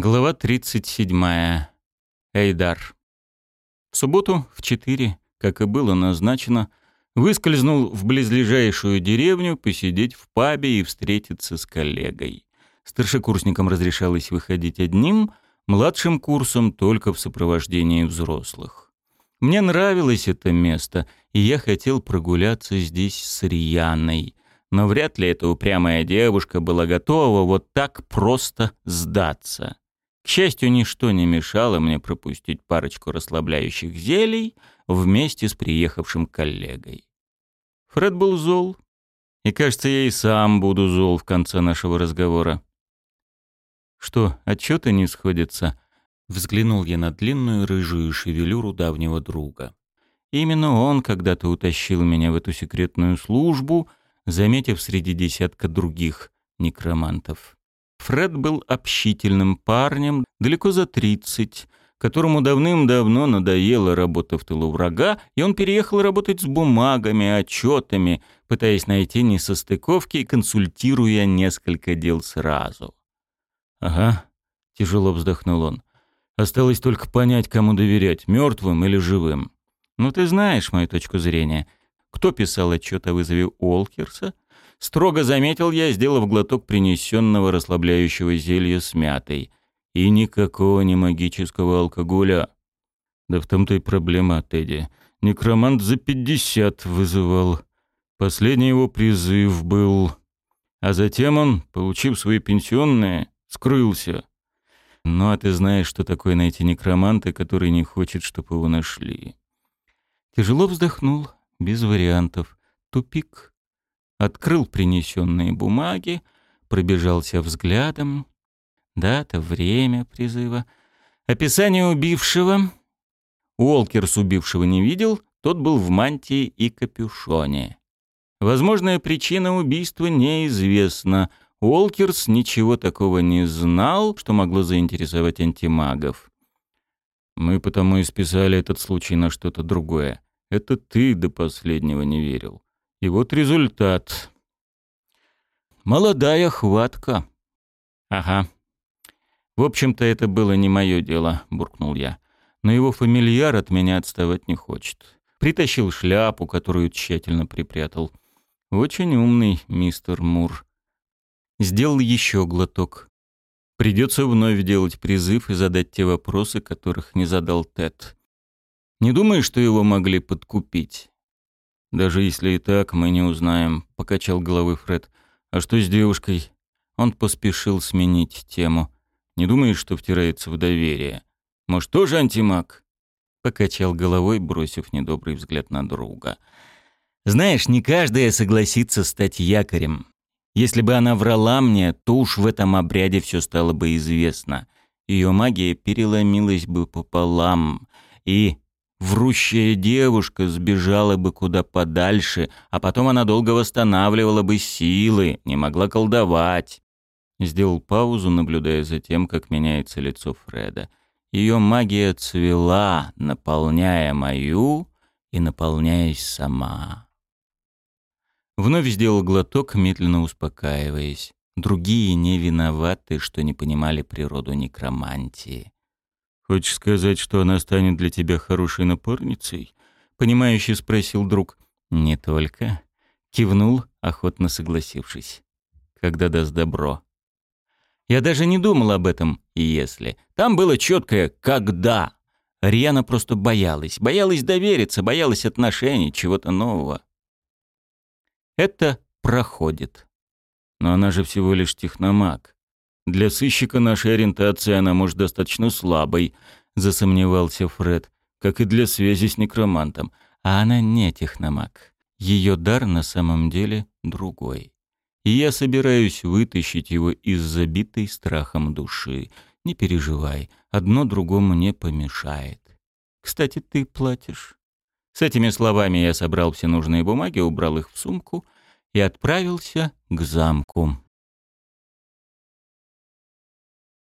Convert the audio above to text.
Глава 37. Эйдар. В субботу в 4, как и было назначено, выскользнул в близлежащую деревню посидеть в пабе и встретиться с коллегой. Старшекурсникам разрешалось выходить одним, младшим курсом только в сопровождении взрослых. Мне нравилось это место, и я хотел прогуляться здесь с Рьяной, но вряд ли эта упрямая девушка была готова вот так просто сдаться. К счастью, ничто не мешало мне пропустить парочку расслабляющих зелий вместе с приехавшим коллегой. Фред был зол, и, кажется, я и сам буду зол в конце нашего разговора. «Что, отчеты не сходятся?» Взглянул я на длинную рыжую шевелюру давнего друга. Именно он когда-то утащил меня в эту секретную службу, заметив среди десятка других некромантов. Фред был общительным парнем, далеко за тридцать, которому давным-давно надоела работа в тылу врага, и он переехал работать с бумагами, отчетами, пытаясь найти несостыковки и консультируя несколько дел сразу. «Ага», — тяжело вздохнул он. «Осталось только понять, кому доверять, мертвым или живым. Ну, ты знаешь мою точку зрения. Кто писал отчет о вызове Уолкерса? Строго заметил я, сделав глоток принесенного расслабляющего зелья с мятой. И никакого не магического алкоголя. Да в том-то и проблема, Тедди. Некромант за пятьдесят вызывал. Последний его призыв был... А затем он, получив свои пенсионные, скрылся. Ну а ты знаешь, что такое найти некроманта, который не хочет, чтобы его нашли. Тяжело вздохнул, без вариантов. Тупик. Открыл принесенные бумаги, пробежался взглядом. Дата, время призыва. Описание убившего. Уолкерс убившего не видел, тот был в мантии и капюшоне. Возможная причина убийства неизвестна. Уолкерс ничего такого не знал, что могло заинтересовать антимагов. Мы потому и списали этот случай на что-то другое. Это ты до последнего не верил. И вот результат. Молодая хватка. Ага. В общем-то, это было не мое дело, буркнул я. Но его фамильяр от меня отставать не хочет. Притащил шляпу, которую тщательно припрятал. Очень умный мистер Мур. Сделал еще глоток. Придется вновь делать призыв и задать те вопросы, которых не задал Тед. Не думаю, что его могли подкупить. «Даже если и так, мы не узнаем», — покачал головой Фред. «А что с девушкой?» Он поспешил сменить тему. «Не думаешь, что втирается в доверие? Может, тоже антимаг?» Покачал головой, бросив недобрый взгляд на друга. «Знаешь, не каждая согласится стать якорем. Если бы она врала мне, то уж в этом обряде все стало бы известно. Ее магия переломилась бы пополам. И Врущая девушка сбежала бы куда подальше, а потом она долго восстанавливала бы силы, не могла колдовать. Сделал паузу, наблюдая за тем, как меняется лицо Фреда. Ее магия цвела, наполняя мою и наполняясь сама. Вновь сделал глоток, медленно успокаиваясь. Другие не виноваты, что не понимали природу некромантии. «Хочешь сказать, что она станет для тебя хорошей напарницей?» — понимающе спросил друг. «Не только». Кивнул, охотно согласившись. «Когда даст добро?» Я даже не думал об этом, если. Там было четкое «когда». Риана просто боялась. Боялась довериться, боялась отношений, чего-то нового. Это проходит. Но она же всего лишь техномаг. Для сыщика нашей ориентации она может достаточно слабой, засомневался Фред, как и для связи с некромантом. А она не техномаг. Ее дар на самом деле другой. И я собираюсь вытащить его из забитой страхом души. Не переживай, одно другому не помешает. Кстати, ты платишь. С этими словами я собрал все нужные бумаги, убрал их в сумку и отправился к замку.